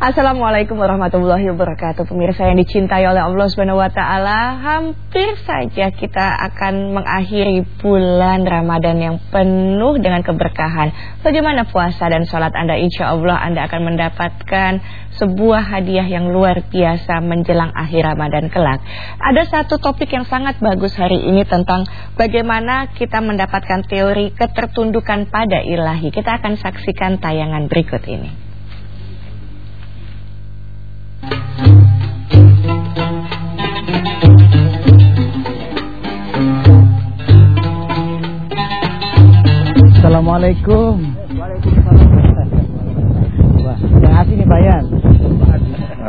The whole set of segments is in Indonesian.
Assalamualaikum warahmatullahi wabarakatuh Pemirsa yang dicintai oleh Allah Subhanahu hampir saja kita akan mengakhiri bulan Ramadan yang penuh dengan keberkahan. Bagaimana puasa dan sholat Anda? Insya Allah Anda akan mendapatkan sebuah hadiah yang luar biasa menjelang akhir Ramadan kelak. Ada satu topik yang sangat bagus hari ini tentang bagaimana kita mendapatkan teori ketertundukan pada ilahi. Kita akan saksikan tayangan berikut ini. Assalamualaikum. Waalaikumsalam. Wah, yang asli nih Bayan.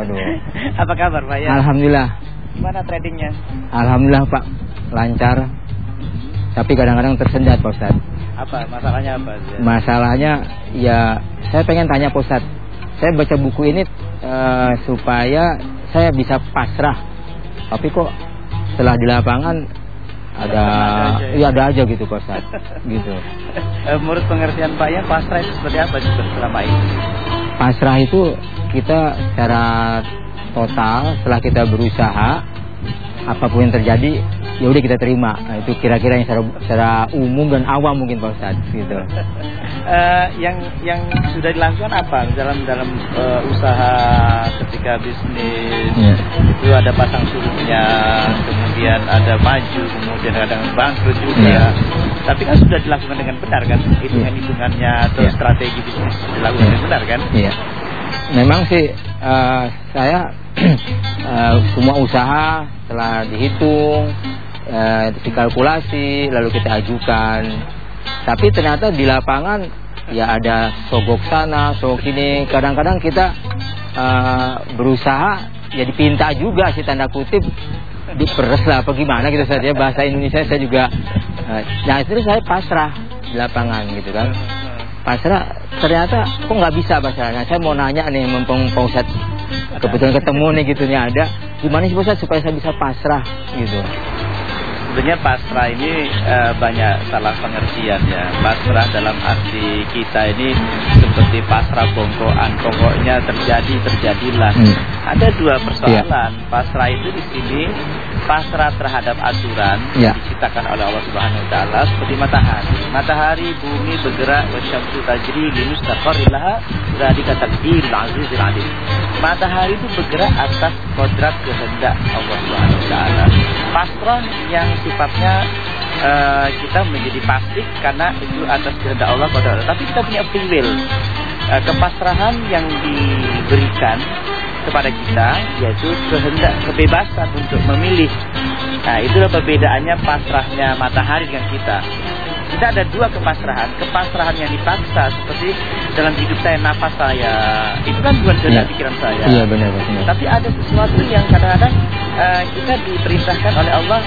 Aduh. Apa kabar Bayan? Alhamdulillah. Gimana tradingnya? Alhamdulillah Pak, lancar. Tapi kadang-kadang tersendat Pak Ustaz. Apa masalahnya apa? Masalahnya ya saya pengen tanya Pak Ustaz. Saya baca buku ini uh, supaya saya bisa pasrah. Tapi kok setelah di lapangan ada ada ya ada aja gitu Pak Ustaz. gitu. Eh, menurut pengertian Pak ya pasrah itu seperti apa sih selama ini? Pasrah itu kita secara total setelah kita berusaha apa pun yang terjadi ya udah kita terima nah, itu kira-kira yang secara, secara umum dan awam mungkin Pak Ustaz gitu uh, yang yang sudah dilakukan apa dalam dalam uh, usaha ketika bisnis yeah. itu ada pasang surutnya kemudian ada maju kemudian ada bangkrut juga yeah. tapi kan sudah dilakukan dengan benar kan hitungan hitungannya atau yeah. strategi bisnis dilakukan yeah. dengan benar kan yeah. memang sih uh, saya uh, semua usaha telah dihitung uh, dikalkulasi lalu kita ajukan. Tapi ternyata di lapangan ya ada sogok sana sogok sini. Kadang-kadang kita uh, berusaha ya dipinta juga sih tanda kutip diperes lah apa gimana gitu saja bahasa Indonesia saya juga nah itu saya pasrah di lapangan gitu kan. Pasrah ternyata kok nggak bisa pasrahnya saya mau nanya nih mumpung Pak kebetulan ketemu nih gitu nih ada gimana sih Pak supaya saya bisa pasrah gitu Sebenarnya pasrah ini e, banyak salah pengertian ya. Pasrah dalam arti kita ini seperti pasrah bongkoan. Pokoknya terjadi terjadilah. Hmm. Ada dua persoalan. Ya. Pasrah itu di sini pasrah terhadap aturan ya. diciptakan oleh Allah Subhanahu wa taala seperti matahari. Matahari, bumi bergerak wasyamsu tajri limustaqarrin laha dzalika taqdirul azizil alim. Matahari itu bergerak atas kodrat kehendak Allah Subhanahu wa taala. Pasrah yang sifatnya uh, kita menjadi pasif karena itu atas kehendak Allah Allah. Tapi kita punya free will. Uh, kepasrahan yang diberikan kepada kita yaitu kehendak kebebasan untuk memilih. Nah, itulah perbedaannya pasrahnya matahari dengan kita. Kita ada dua kepasrahan. Kepasrahan yang dipaksa seperti dalam hidup saya, nafas saya. Itu kan bukan kehendak ya. pikiran saya. Iya benar, benar. Tapi ada sesuatu yang kadang-kadang uh, kita diperintahkan oleh Allah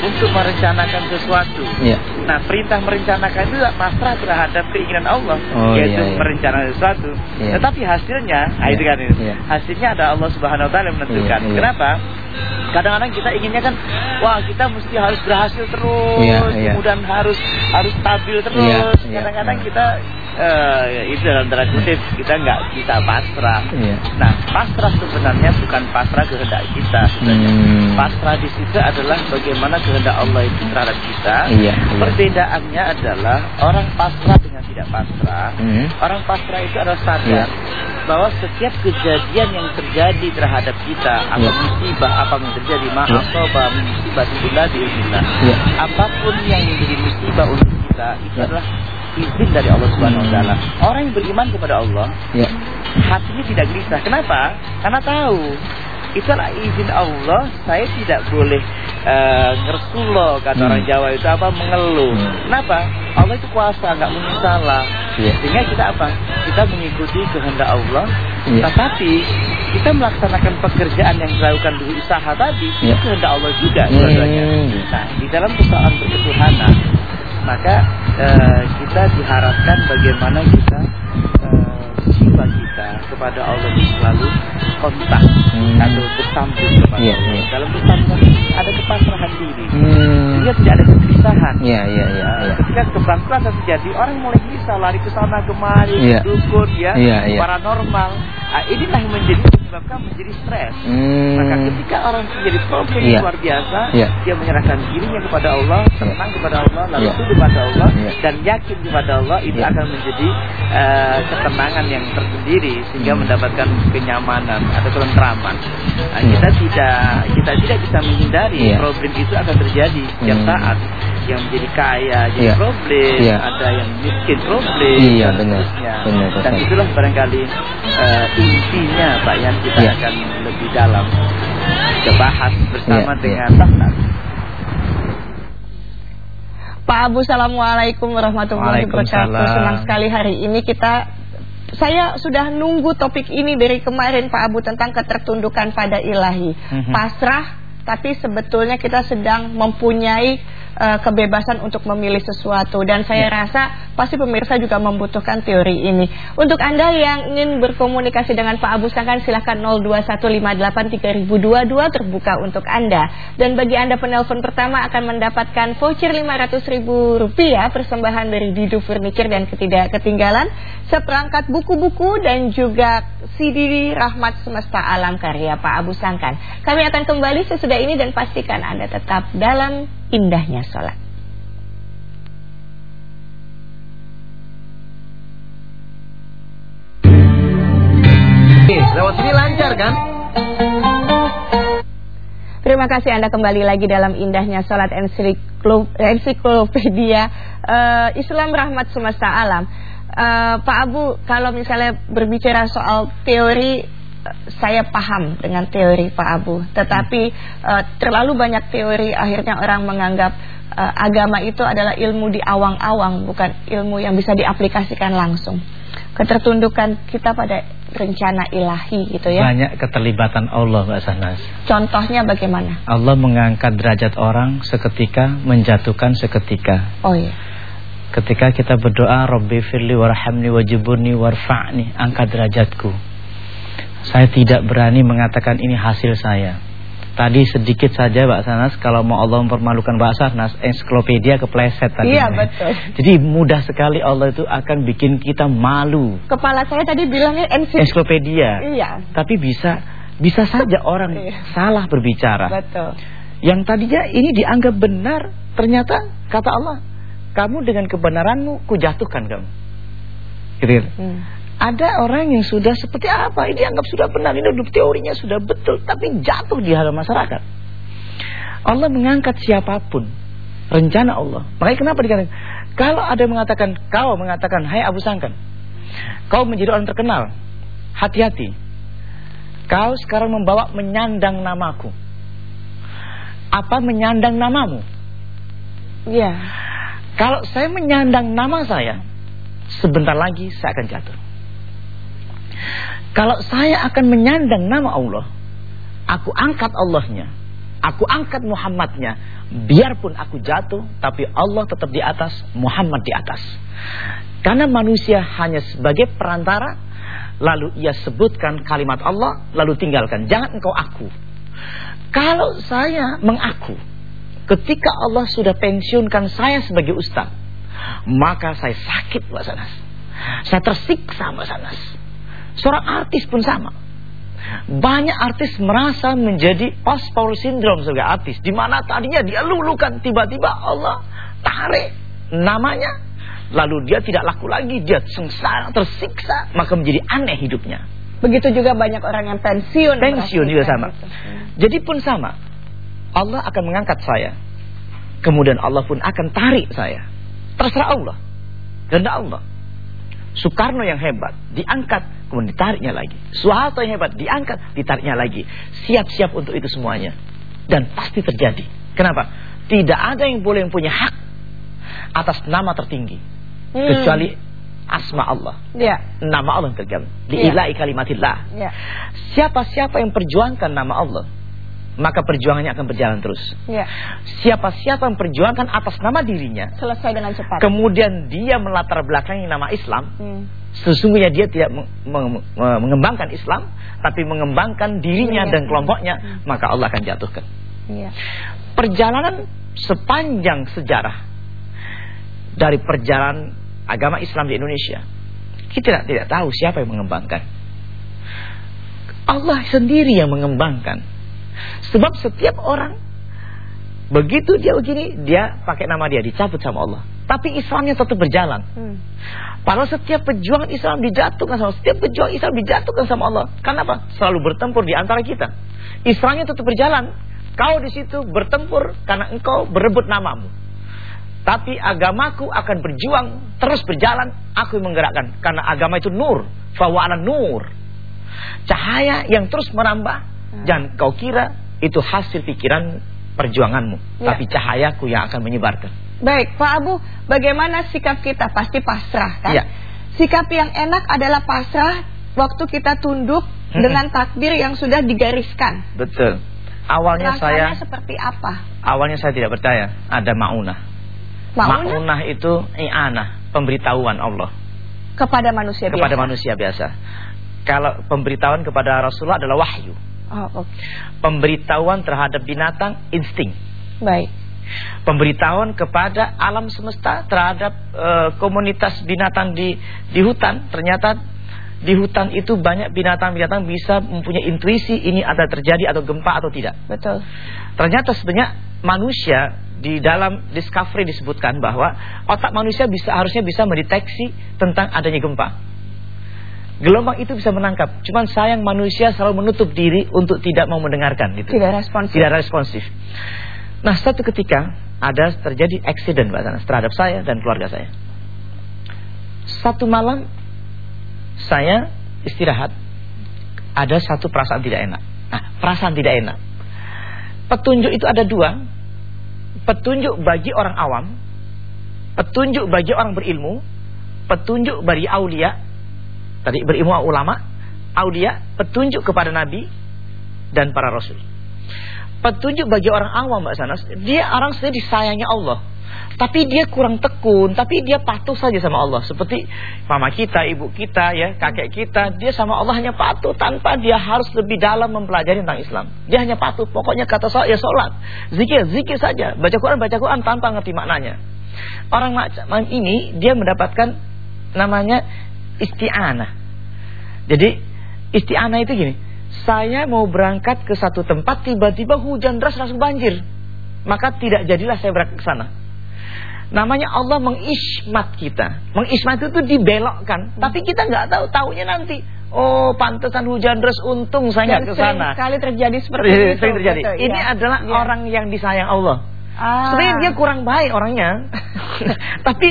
untuk merencanakan sesuatu. Ya. Nah, perintah merencanakan itu pasrah terhadap keinginan Allah, oh, yaitu iya, iya. merencanakan sesuatu. Ya. Tetapi hasilnya, ya. itu kan ya. hasilnya ada Allah Subhanahu Wa Taala yang menentukan. Ya, ya. Kenapa? Kadang-kadang kita inginnya kan, wah kita mesti harus berhasil terus, ya, ya. kemudian harus harus stabil terus. Iya, kadang-kadang ya, ya. kita uh, itu dalam tanda kutip kita nggak kita pasrah. Iya. Nah pasrah sebenarnya bukan pasrah kehendak kita sebenarnya. Hmm. Pasrah di situ adalah bagaimana kehendak Allah itu terhadap kita. Iya, iya. Perbedaannya adalah orang pasrah dengan tidak pasrah. Hmm. Orang pasrah itu adalah sadar iya. bahwa setiap kejadian yang terjadi terhadap kita atau iya. musibah apa yang terjadi maaf iya. musibah itu Iya. Apa pun yang menjadi musibah untuk kita itu iya. adalah izin dari Allah Subhanahu wa taala. Orang yang beriman kepada Allah, ya. hatinya tidak gelisah. Kenapa? Karena tahu itulah izin Allah saya tidak boleh uh, ngersulo kata hmm. orang Jawa itu apa mengeluh hmm. kenapa Allah itu kuasa nggak mungkin salah yeah. sehingga kita apa kita mengikuti kehendak Allah yeah. tetapi kita melaksanakan pekerjaan yang dilakukan di usaha tadi yeah. itu kehendak Allah juga hmm. nah di dalam persoalan berketuhanan maka uh, kita diharapkan bagaimana kita uh, jiwa kita kepada Allah selalu kontak hmm. atau bersambung kepada yeah, Allah. Yeah. Dalam bersambung ada kepasrahan diri. Hmm. Sehingga tidak ada kegelisahan. Yeah, yeah, yeah, uh, yeah. Ketika kebangkrutan terjadi, orang mulai bisa lari ke sana kemari, yeah. dukun, ya, yeah, yeah. paranormal. Nah, inilah yang menjadi menyebabkan menjadi stres. Hmm. Maka ketika orang menjadi problem yeah. luar biasa, yeah. dia menyerahkan dirinya kepada Allah, tenang kepada Allah, lalu yeah. tunduk kepada Allah yeah. dan yakin kepada Allah, itu yeah. akan menjadi uh, ketenangan yang tersendiri sehingga hmm. mendapatkan kenyamanan atau kelentraman. Nah, yeah. kita tidak kita tidak bisa menghindari yeah. problem itu akan terjadi setiap hmm. saat yang menjadi kaya jadi yeah. problem, yeah. ada yang miskin problem, iya, dan benar. benar. Dan itulah barangkali uh, intinya Pak Yan kita yeah. akan lebih dalam kita bahas bersama yeah. dengan yeah. Pak Abu, Assalamualaikum warahmatullahi wabarakatuh. Senang sekali hari ini kita saya sudah nunggu topik ini dari kemarin Pak Abu tentang ketertundukan pada ilahi. Mm -hmm. Pasrah tapi sebetulnya kita sedang mempunyai uh, kebebasan untuk memilih sesuatu dan saya ya. rasa pasti pemirsa juga membutuhkan teori ini. Untuk Anda yang ingin berkomunikasi dengan Pak Abu Sangkan silahkan 021583022 terbuka untuk Anda. Dan bagi Anda penelpon pertama akan mendapatkan voucher Rp500.000 persembahan dari Didu Furniture dan ketidak ketinggalan seperangkat buku-buku dan juga CD Rahmat Semesta Alam karya Pak Abu Sangkan. Kami akan kembali sesudah ini dan pastikan Anda tetap dalam indahnya sholat. Lewat sini lancar kan? Terima kasih Anda kembali lagi dalam indahnya sholat ensiklopedia uh, Islam Rahmat Semesta Alam. Uh, Pak Abu, kalau misalnya berbicara soal teori saya paham dengan teori Pak Abu, tetapi uh, terlalu banyak teori akhirnya orang menganggap uh, agama itu adalah ilmu di awang-awang, bukan ilmu yang bisa diaplikasikan langsung. Ketertundukan kita pada rencana ilahi gitu ya. Banyak keterlibatan Allah Mbak Sanas. Contohnya bagaimana? Allah mengangkat derajat orang seketika, menjatuhkan seketika. Oh iya. Ketika kita berdoa, Rabbi firli warhamni wajiburni warfa'ni, angkat derajatku. Saya tidak berani mengatakan ini hasil saya. Tadi sedikit saja Mbak Sanas kalau mau Allah mempermalukan Mbak Sanas ensiklopedia kepleset tadi. Iya betul. Jadi mudah sekali Allah itu akan bikin kita malu. Kepala saya tadi bilangnya ensiklopedia. Iya. Tapi bisa bisa saja orang iya. salah berbicara. Betul. Yang tadinya ini dianggap benar, ternyata kata Allah, kamu dengan kebenaranmu kujatuhkan kamu. Gitu. Ya? Hmm. Ada orang yang sudah seperti apa? Ini dianggap sudah benar. Ini hidup teorinya sudah betul Tapi jatuh di hadapan masyarakat. Allah mengangkat siapa pun Rencana Allah. Makanya kenapa dikatakan Kalau ada yang mengatakan Kau mengatakan Hai Abu Sangkan Kau menjadi orang terkenal Hati-hati. Kau sekarang membawa menyandang namaku. Apa menyandang namamu? Iya Kalau saya menyandang nama saya Sebentar lagi saya akan jatuh kalau saya akan menyandang nama Allah, aku angkat Allahnya, aku angkat Muhammadnya, biarpun aku jatuh, tapi Allah tetap di atas, Muhammad di atas. Karena manusia hanya sebagai perantara, lalu ia sebutkan kalimat Allah, lalu tinggalkan. Jangan engkau aku. Kalau saya mengaku, ketika Allah sudah pensiunkan saya sebagai ustaz, maka saya sakit Mbak Sanas. Saya tersiksa Mbak Sanas. Seorang artis pun sama. Banyak artis merasa menjadi post Paul syndrome sebagai artis. Di mana tadinya dia lulukan tiba-tiba Allah tarik namanya. Lalu dia tidak laku lagi, dia sengsara, tersiksa, maka menjadi aneh hidupnya. Begitu juga banyak orang yang pensiun. Pensiun juga sama. Jadi pun sama. Allah akan mengangkat saya. Kemudian Allah pun akan tarik saya. Terserah Allah. Kehendak Allah. Soekarno yang hebat diangkat kemudian ditariknya lagi. Soeharto yang hebat diangkat ditariknya lagi. Siap-siap untuk itu semuanya dan pasti terjadi. Kenapa? Tidak ada yang boleh yang punya hak atas nama tertinggi hmm. kecuali asma Allah. Ya. Nama Allah yang tertinggi. Diilai ya. kalimatillah. Ya. Siapa-siapa yang perjuangkan nama Allah maka perjuangannya akan berjalan terus. Ya. Siapa-siapa yang perjuangkan atas nama dirinya, selesai dengan cepat. Kemudian dia melatar belakangi nama Islam, hmm. sesungguhnya dia tidak mengembangkan Islam, tapi mengembangkan dirinya ya. dan kelompoknya, hmm. maka Allah akan jatuhkan. Ya. Perjalanan sepanjang sejarah dari perjalanan agama Islam di Indonesia, kita tidak, tidak tahu siapa yang mengembangkan. Allah sendiri yang mengembangkan. Sebab setiap orang begitu dia begini, dia pakai nama dia dicabut sama Allah. Tapi Islamnya tetap berjalan. Hmm. Padahal setiap perjuangan Islam dijatuhkan sama setiap perjuangan Islam dijatuhkan sama Allah. Kenapa? Selalu bertempur di antara kita. Islamnya tetap berjalan. Kau di situ bertempur karena engkau berebut namamu. Tapi agamaku akan berjuang terus berjalan. Aku menggerakkan karena agama itu nur. Fawala nur. Cahaya yang terus merambah. Hmm. Jangan kau kira itu hasil pikiran perjuanganmu. Ya. Tapi cahayaku yang akan menyebarkan. Baik, Pak Abu, bagaimana sikap kita? Pasti pasrah kan? Ya. Sikap yang enak adalah pasrah waktu kita tunduk hmm. dengan takdir yang sudah digariskan. Betul. Awalnya Rasanya saya seperti apa? Awalnya saya tidak percaya ada maunah. Maunah, maunah itu i'anah, pemberitahuan Allah kepada manusia kepada biasa. manusia biasa. Kalau pemberitahuan kepada Rasulullah adalah wahyu. Oh, okay. Pemberitahuan terhadap binatang insting. Baik pemberitahuan kepada alam semesta terhadap e, komunitas binatang di di hutan ternyata di hutan itu banyak binatang-binatang bisa mempunyai intuisi ini ada terjadi atau gempa atau tidak. Betul. Ternyata sebenarnya manusia di dalam discovery disebutkan bahwa otak manusia bisa harusnya bisa mendeteksi tentang adanya gempa. Gelombang itu bisa menangkap. Cuman sayang manusia selalu menutup diri untuk tidak mau mendengarkan gitu. Tidak responsif. Tidak responsif. Nah satu ketika ada terjadi accident Mbak Sanas terhadap saya dan keluarga saya. Satu malam saya istirahat ada satu perasaan tidak enak. Nah, perasaan tidak enak. Petunjuk itu ada dua. Petunjuk bagi orang awam, petunjuk bagi orang berilmu, petunjuk bagi aulia. Tadi berilmu ulama, aulia, petunjuk kepada nabi dan para rasul petunjuk bagi orang awam Mbak Sanas, dia orang sendiri disayangi Allah. Tapi dia kurang tekun, tapi dia patuh saja sama Allah. Seperti mama kita, ibu kita, ya, kakek kita, dia sama Allah hanya patuh tanpa dia harus lebih dalam mempelajari tentang Islam. Dia hanya patuh, pokoknya kata sholat ya sholat, zikir, zikir saja, baca Quran, baca Quran tanpa ngerti maknanya. Orang macam ini dia mendapatkan namanya isti'anah. Jadi isti'anah itu gini, saya mau berangkat ke satu tempat tiba-tiba hujan deras langsung banjir. Maka tidak jadilah saya berangkat ke sana. Namanya Allah mengismat kita. Mengismat itu dibelokkan, hmm. tapi kita nggak tahu tahunya nanti. Oh, pantesan hujan deras untung saya nggak ke sana. Sekali terjadi seperti itu. Sering terjadi. Betul, Ini ya. adalah ya. orang yang disayang Allah. Ah. Sebenarnya dia kurang baik orangnya. Tapi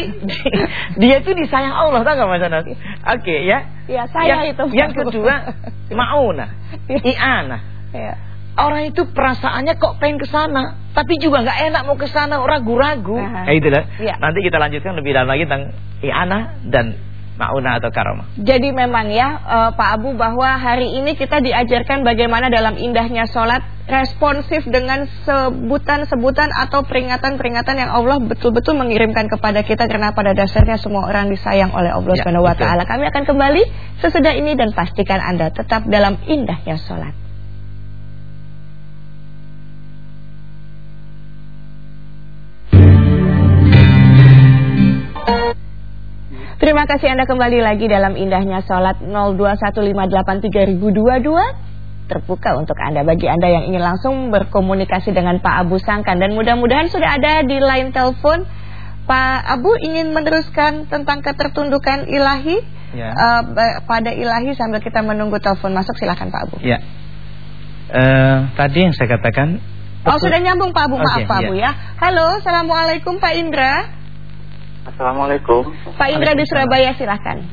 dia itu disayang Allah, tahu enggak Mas Anas? Oke okay, ya. Iya, saya yang, itu. Yang kedua, mauna, iana. Ya. Orang itu perasaannya kok pengen ke sana, tapi juga nggak enak mau ke sana, ragu-ragu. Kayak gitu lah. Ya. Nanti kita lanjutkan lebih dalam lagi tentang iana dan mauna atau karomah. Jadi memang ya uh, Pak Abu bahwa hari ini kita diajarkan bagaimana dalam indahnya sholat responsif dengan sebutan-sebutan atau peringatan-peringatan yang Allah betul-betul mengirimkan kepada kita karena pada dasarnya semua orang disayang oleh Allah ya, Subhanahu wa taala. Kami akan kembali sesudah ini dan pastikan Anda tetap dalam indahnya sholat. Terima kasih Anda kembali lagi dalam indahnya sholat 02158322 terbuka untuk Anda bagi Anda yang ingin langsung berkomunikasi dengan Pak Abu Sangkan dan mudah-mudahan sudah ada di line telepon Pak Abu ingin meneruskan tentang ketertundukan ilahi ya. uh, pada ilahi sambil kita menunggu telepon masuk silakan Pak Abu. Ya. Uh, tadi yang saya katakan Oh sudah nyambung Pak Abu maaf okay, Pak ya. Abu ya. Halo, assalamualaikum Pak Indra. Assalamualaikum. Pak Indra di Surabaya silahkan.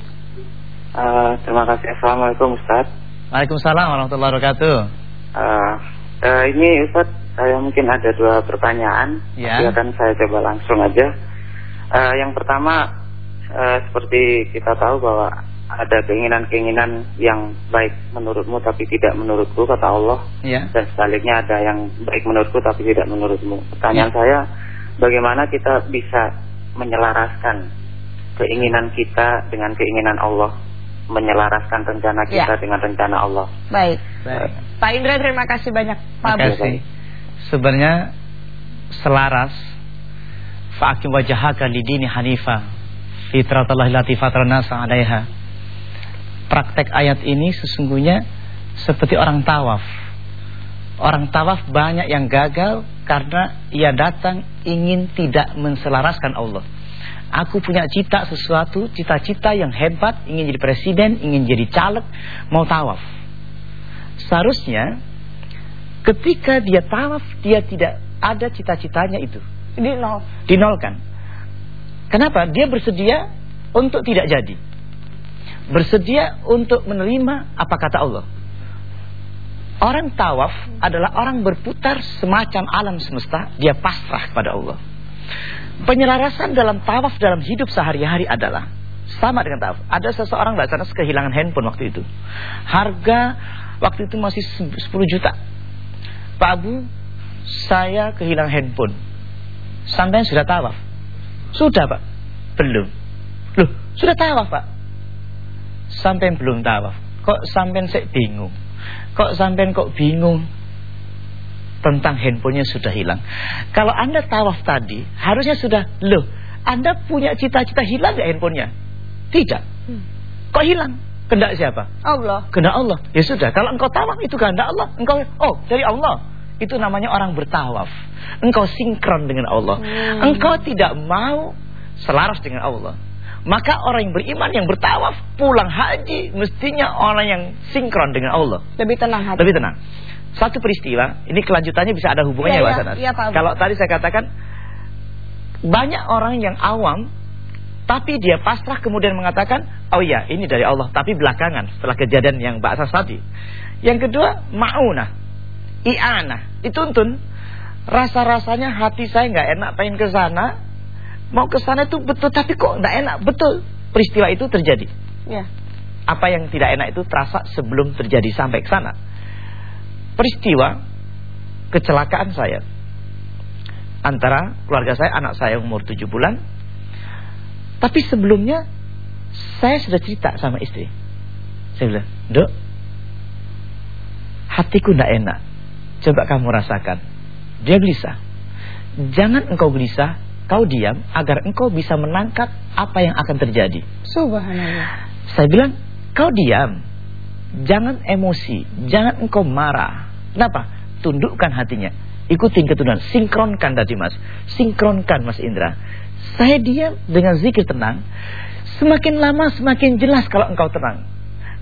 Uh, terima kasih. Assalamualaikum Ustaz. Waalaikumsalam warahmatullahi wabarakatuh. Uh, uh, ini Ustaz, saya mungkin ada dua pertanyaan. Ya. Silakan saya coba langsung aja. Uh, yang pertama, uh, seperti kita tahu bahwa ada keinginan-keinginan yang baik menurutmu tapi tidak menurutku kata Allah. Ya. Dan sebaliknya ada yang baik menurutku tapi tidak menurutmu. Pertanyaan ya. saya, bagaimana kita bisa menyelaraskan keinginan kita dengan keinginan Allah menyelaraskan rencana kita ya. dengan rencana Allah. Baik. Baik. Pak Indra terima kasih banyak. Pak terima kasih. Sebenarnya selaras fa'akim wajahaka lidini hanifa fitratallahi lati fatrana 'alaiha. praktek ayat ini sesungguhnya seperti orang tawaf. Orang tawaf banyak yang gagal karena ia datang ingin tidak menselaraskan Allah. Aku punya cita sesuatu, cita-cita yang hebat, ingin jadi presiden, ingin jadi caleg, mau tawaf. Seharusnya ketika dia tawaf, dia tidak ada cita-citanya itu. Dinol. Dinolkan. Kenapa? Dia bersedia untuk tidak jadi. Bersedia untuk menerima apa kata Allah. Orang tawaf adalah orang berputar semacam alam semesta, dia pasrah kepada Allah. Penyelarasan dalam tawaf dalam hidup sehari-hari adalah sama dengan tawaf. Ada seseorang Mbak kehilangan handphone waktu itu. Harga waktu itu masih 10 juta. Pak Abu, saya kehilangan handphone. Sampai sudah tawaf. Sudah Pak. Belum. Loh, sudah tawaf Pak. Sampai belum tawaf. Kok sampai saya bingung. Kok sampean kok bingung tentang handphonenya sudah hilang. Kalau Anda tawaf tadi, harusnya sudah, loh, Anda punya cita-cita hilang gak handphonenya? Tidak. Hmm. Kok hilang? Kendak siapa? Allah. Kendak Allah. Ya sudah, kalau engkau tawaf itu kehendak Allah. Engkau oh, dari Allah. Itu namanya orang bertawaf. Engkau sinkron dengan Allah. Hmm. Engkau tidak mau selaras dengan Allah. Maka orang yang beriman yang bertawaf pulang haji mestinya orang yang sinkron dengan Allah. Lebih tenang hati. Lebih tenang. Satu peristiwa, ini kelanjutannya bisa ada hubungannya ya, ya, ya, Pak Kalau tadi saya katakan banyak orang yang awam tapi dia pasrah kemudian mengatakan, "Oh iya, ini dari Allah." Tapi belakangan setelah kejadian yang Mbak Asas tadi. Yang kedua, mauna, i'anah, dituntun. Rasa-rasanya hati saya nggak enak pengen ke sana, mau ke sana itu betul tapi kok tidak enak? Betul peristiwa itu terjadi. Ya. Apa yang tidak enak itu terasa sebelum terjadi sampai ke sana. Peristiwa kecelakaan saya. Antara keluarga saya anak saya umur 7 bulan. Tapi sebelumnya saya sudah cerita sama istri. Saya bilang dok hatiku tidak enak. Coba kamu rasakan. Dia gelisah. Jangan engkau gelisah kau diam agar engkau bisa menangkap apa yang akan terjadi. Subhanallah. Saya bilang, kau diam. Jangan emosi, jangan engkau marah. Kenapa? Tundukkan hatinya. Ikutin ketundukan, sinkronkan tadi Mas. Sinkronkan Mas Indra. Saya diam dengan zikir tenang. Semakin lama semakin jelas kalau engkau tenang.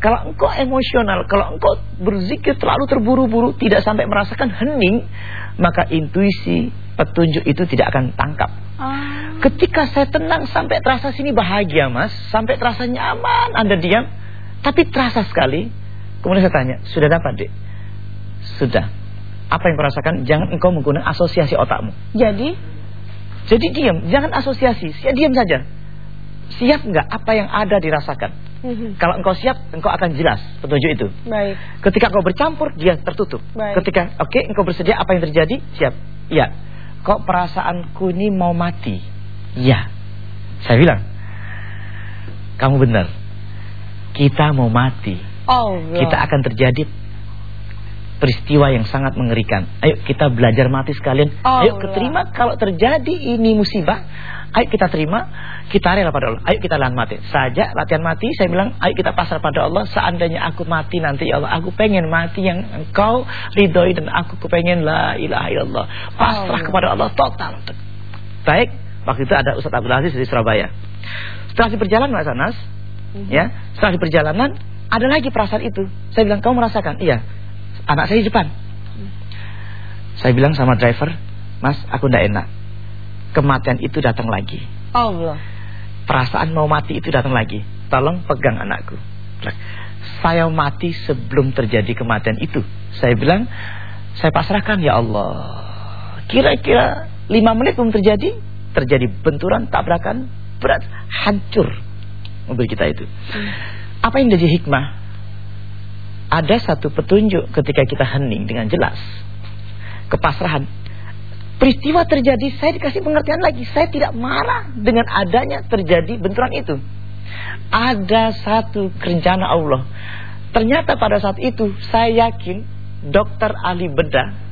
Kalau engkau emosional, kalau engkau berzikir terlalu terburu-buru, tidak sampai merasakan hening, maka intuisi, petunjuk itu tidak akan tangkap. Ah. Ketika saya tenang sampai terasa sini bahagia mas Sampai terasa nyaman Anda diam Tapi terasa sekali Kemudian saya tanya Sudah dapat dek? Sudah Apa yang kau rasakan? Jangan engkau menggunakan asosiasi otakmu Jadi? Jadi diam Jangan asosiasi Siap diam saja Siap enggak apa yang ada dirasakan mm-hmm. Kalau engkau siap Engkau akan jelas petunjuk itu Baik Ketika engkau bercampur Dia tertutup Baik. Ketika oke okay, engkau bersedia Apa yang terjadi? Siap Iya Kok perasaanku ini mau mati? Ya. Saya bilang, kamu benar. Kita mau mati. Oh, kita akan terjadi peristiwa yang sangat mengerikan. Ayo kita belajar mati sekalian. Oh, Ayo keterima kalau terjadi ini musibah. Ayo kita terima, kita rela pada Allah. Ayo kita latihan mati. Saja latihan mati, saya bilang, ayo kita pasrah pada Allah. Seandainya aku mati nanti ya Allah, aku pengen mati yang engkau ridhoi dan aku kepengen la ilaha illallah. Pasrah oh, kepada Allah total. Baik, waktu itu ada Ustaz Abdul Aziz di Surabaya. Setelah di perjalanan Mas Anas, mm -hmm. ya, setelah di perjalanan ada lagi perasaan itu. Saya bilang, kamu merasakan? Iya. Anak saya di depan. Mm. Saya bilang sama driver, Mas, aku tidak enak kematian itu datang lagi. Allah. Perasaan mau mati itu datang lagi. Tolong pegang anakku. Saya mati sebelum terjadi kematian itu. Saya bilang, saya pasrahkan ya Allah. Kira-kira lima menit belum terjadi, terjadi benturan, tabrakan, berat, hancur mobil kita itu. Hmm. Apa yang jadi hikmah? Ada satu petunjuk ketika kita hening dengan jelas. Kepasrahan Peristiwa terjadi, saya dikasih pengertian lagi. Saya tidak marah dengan adanya terjadi benturan itu. Ada satu rencana Allah. Ternyata pada saat itu saya yakin dokter ahli bedah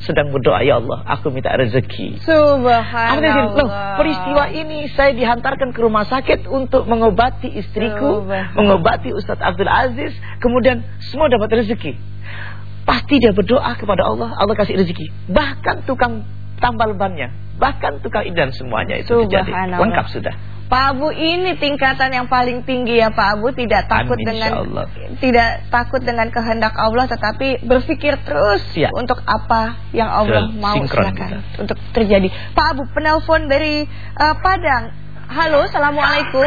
sedang berdoa ya Allah, aku minta rezeki. Subhanallah. Loh, peristiwa ini saya dihantarkan ke rumah sakit untuk mengobati istriku, mengobati Ustadz Abdul Aziz, kemudian semua dapat rezeki. Pasti dia berdoa kepada Allah, Allah kasih rezeki. Bahkan tukang tambal bannya, bahkan tukang idan semuanya itu terjadi. Lengkap sudah. Pak Abu ini tingkatan yang paling tinggi ya Pak Abu tidak takut Amin, dengan tidak takut dengan kehendak Allah tetapi berpikir terus ya. untuk apa yang Allah mau silakan untuk terjadi. Pak Abu penelpon dari uh, Padang. Halo, assalamualaikum.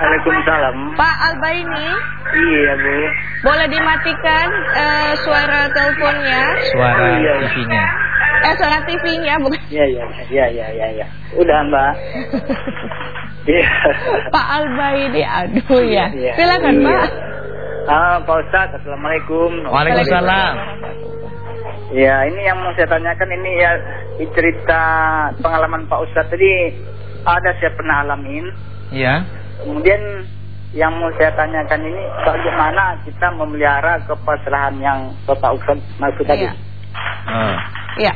Waalaikumsalam. Pak Albaini. Iya Bu. Boleh dimatikan uh, suara teleponnya? Suara iya, iya. TV-nya. Eh suara TV-nya bukan? Iya iya iya iya iya. Ya. Udah Mbak. Iya. Pak Albaidi, aduh ya. ya. Silakan iya. Pak. Ah, Pak Ustaz, Assalamualaikum. Waalaikumsalam. Ya, ini yang mau saya tanyakan ini ya cerita pengalaman Pak Ustaz tadi ada saya pernah alamin. Iya. Kemudian yang mau saya tanyakan ini bagaimana kita memelihara kepasrahan yang Bapak Ustaz maksud tadi. Iya. Oh. Iya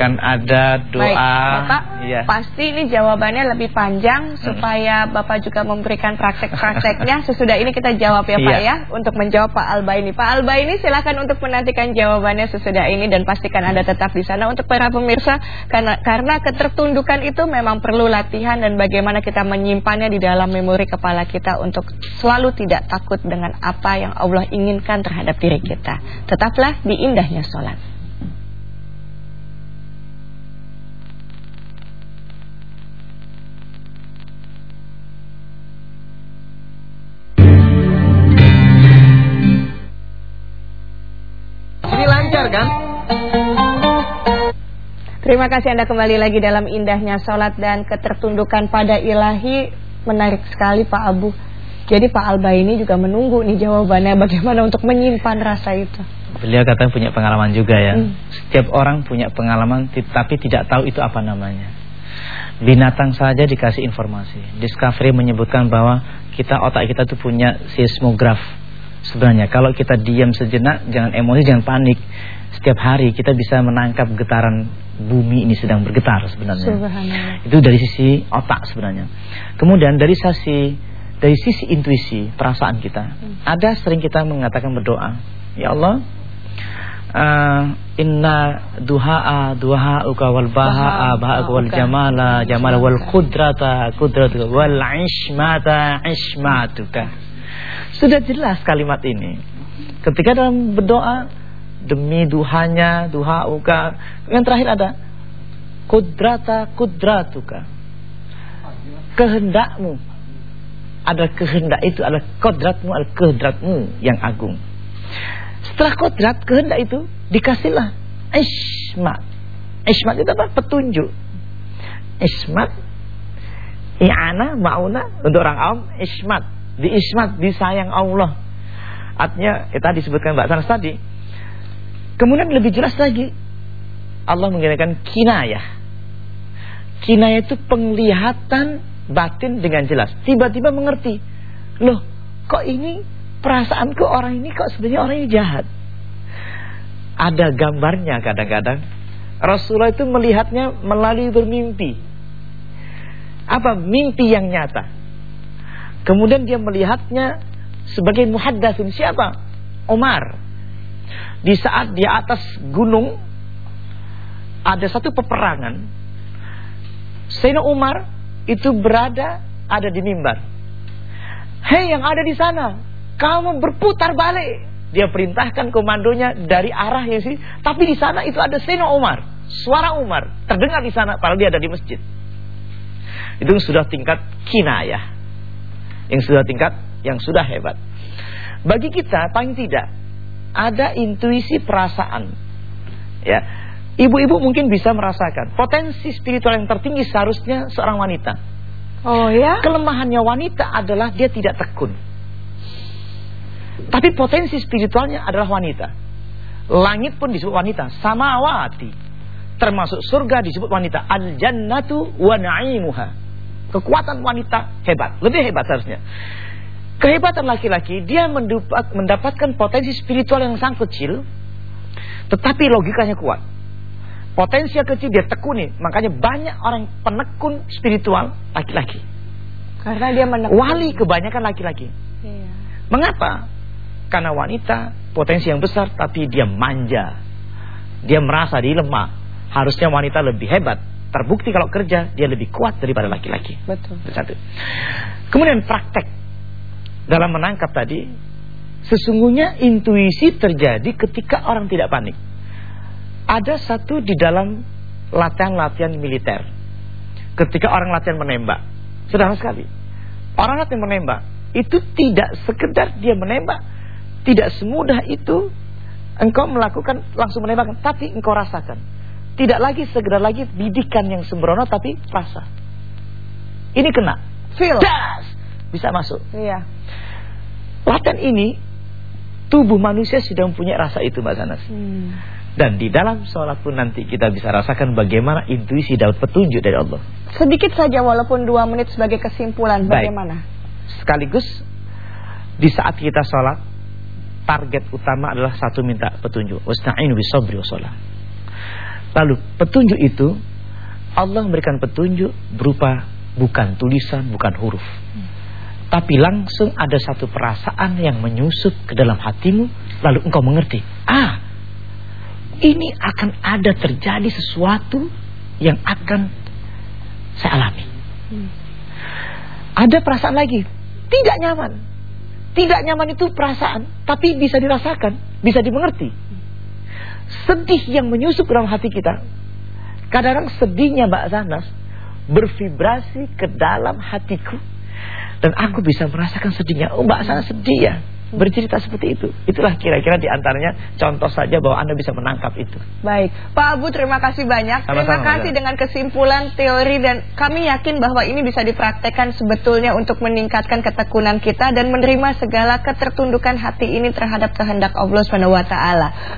kan ada doa. Baik, Bapak, ya. pasti ini jawabannya lebih panjang hmm. supaya Bapak juga memberikan praktek-prakteknya. Sesudah ini kita jawab ya Pak iya. ya untuk menjawab Pak Alba ini. Pak Alba ini silakan untuk menantikan jawabannya sesudah ini dan pastikan Anda tetap di sana untuk para pemirsa karena karena ketertundukan itu memang perlu latihan dan bagaimana kita menyimpannya di dalam memori kepala kita untuk selalu tidak takut dengan apa yang Allah inginkan terhadap diri kita. Tetaplah di indahnya sholat. Terima kasih Anda kembali lagi dalam indahnya sholat dan ketertundukan pada ilahi. Menarik sekali Pak Abu. Jadi Pak Alba ini juga menunggu nih jawabannya bagaimana untuk menyimpan rasa itu. Beliau katanya punya pengalaman juga ya. Hmm. Setiap orang punya pengalaman tapi tidak tahu itu apa namanya. Binatang saja dikasih informasi. Discovery menyebutkan bahwa kita otak kita tuh punya seismograf Sebenarnya. Kalau kita diam sejenak Jangan emosi, jangan panik setiap hari kita bisa menangkap getaran bumi ini sedang bergetar sebenarnya. Itu dari sisi otak sebenarnya. Kemudian dari sisi dari sisi intuisi, perasaan kita. Hmm. Ada sering kita mengatakan berdoa, "Ya Allah, uh, inna duhaa duhauka wal bahaa bahauka wal jamala jamala wal qudrata qudratuka wal ishmata ishmatuka." Sudah jelas kalimat ini. Ketika dalam berdoa demi duhanya, duha uka. Yang terakhir ada kudrata kudratuka. Kehendakmu. Ada kehendak itu adalah kodratmu, adalah kehendakmu yang agung. Setelah kodrat, kehendak itu dikasihlah ismat. Ismat itu apa? Petunjuk. Ismat I'ana, ma'una Untuk orang awam Ismat Di ismat, disayang Allah Artinya, kita disebutkan Mbak Sanas tadi Kemudian lebih jelas lagi Allah menggunakan kinayah. Kinayah itu penglihatan batin dengan jelas. Tiba-tiba mengerti. Loh, kok ini perasaanku orang ini kok sebenarnya orangnya jahat. Ada gambarnya kadang-kadang. Rasulullah itu melihatnya melalui bermimpi. Apa? Mimpi yang nyata. Kemudian dia melihatnya sebagai muhaddatsin siapa? Omar di saat di atas gunung ada satu peperangan. Sayyidina Umar itu berada ada di mimbar. Hei yang ada di sana, kamu berputar balik. Dia perintahkan komandonya dari arah yang sih, tapi di sana itu ada Sayyidina Umar. Suara Umar terdengar di sana padahal dia ada di masjid. Itu sudah tingkat kinayah. Yang sudah tingkat yang sudah hebat. Bagi kita paling tidak ada intuisi perasaan. Ya. Ibu-ibu mungkin bisa merasakan potensi spiritual yang tertinggi seharusnya seorang wanita. Oh ya? Kelemahannya wanita adalah dia tidak tekun. Tapi potensi spiritualnya adalah wanita. Langit pun disebut wanita, samawati. Termasuk surga disebut wanita, al-jannatu wa na'imuha. Kekuatan wanita hebat, lebih hebat seharusnya. Kehebatan laki-laki dia mendapatkan potensi spiritual yang sangat kecil Tetapi logikanya kuat. Potensi kecil dia tekuni. Makanya banyak orang penekun spiritual laki-laki. Karena dia menekun. Wali kebanyakan laki-laki. Iya. Mengapa? Karena wanita potensi yang besar tapi dia manja. Dia merasa dia lemah. Harusnya wanita lebih hebat. Terbukti kalau kerja dia lebih kuat daripada laki-laki. Betul. Satu. Kemudian praktek dalam menangkap tadi sesungguhnya intuisi terjadi ketika orang tidak panik ada satu di dalam latihan-latihan militer. Ketika orang latihan menembak, sederhana sekali. Orang latihan menembak itu tidak sekedar dia menembak, tidak semudah itu engkau melakukan langsung menembak, tapi engkau rasakan. Tidak lagi sekedar lagi bidikan yang sembrono tapi rasa. Ini kena. Feel. Das! Bisa masuk. Iya. Latihan ini tubuh manusia sudah mempunyai rasa itu Mbak Sanas. Hmm. Dan di dalam sholat pun nanti kita bisa rasakan bagaimana intuisi dan petunjuk dari Allah. Sedikit saja walaupun dua menit sebagai kesimpulan Baik. bagaimana? Sekaligus di saat kita sholat target utama adalah satu minta petunjuk. Wasta'inu bisabri wassalah. Lalu petunjuk itu Allah memberikan petunjuk berupa bukan tulisan, bukan huruf. Tapi langsung ada satu perasaan yang menyusup ke dalam hatimu lalu engkau mengerti. Ah, ini akan ada terjadi sesuatu yang akan saya alami. Hmm. Ada perasaan lagi, tidak nyaman. Tidak nyaman itu perasaan, tapi bisa dirasakan, bisa dimengerti. Sedih yang menyusup dalam hati kita. Kadang-kadang sedihnya Mbak Zanas bervibrasi ke dalam hatiku. Dan aku bisa merasakan sedihnya. Oh Mbak Zanas sedih ya bercerita seperti itu. Itulah kira-kira di antaranya contoh saja bahwa Anda bisa menangkap itu. Baik, Pak Abu terima kasih banyak. Sama -sama, terima kasih dengan kesimpulan teori dan kami yakin bahwa ini bisa dipraktekkan sebetulnya untuk meningkatkan ketekunan kita dan menerima segala ketertundukan hati ini terhadap kehendak Allah SWT.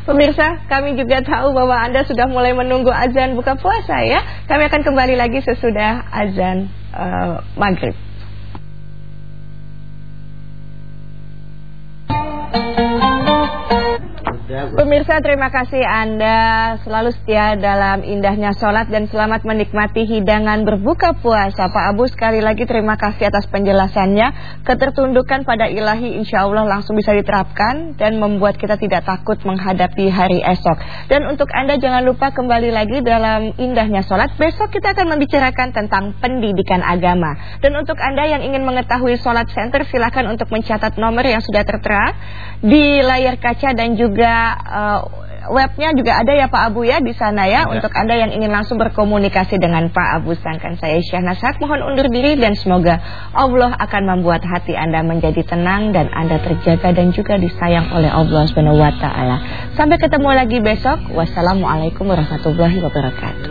Pemirsa, kami juga tahu bahwa Anda sudah mulai menunggu azan buka puasa ya. Kami akan kembali lagi sesudah azan uh, maghrib. Pemirsa terima kasih Anda selalu setia dalam indahnya sholat dan selamat menikmati hidangan berbuka puasa. Pak Abu sekali lagi terima kasih atas penjelasannya. Ketertundukan pada ilahi insya Allah langsung bisa diterapkan Dan membuat kita tidak takut menghadapi hari esok. Dan untuk Anda jangan lupa kembali lagi dalam indahnya sholat. Besok kita akan membicarakan tentang pendidikan agama. Dan untuk Anda yang ingin mengetahui sholat center silahkan untuk mencatat nomor yang sudah tertera Di layar kaca dan juga uh, webnya juga ada ya Pak Abu ya di sana ya, ya. untuk Anda yang ingin langsung berkomunikasi dengan Pak Abu Sangkan saya Syahna Saat mohon undur diri dan semoga Allah akan membuat hati Anda menjadi tenang dan Anda terjaga dan juga disayang oleh Allah Subhanahu wa taala. Sampai ketemu lagi besok. Wassalamualaikum warahmatullahi wabarakatuh.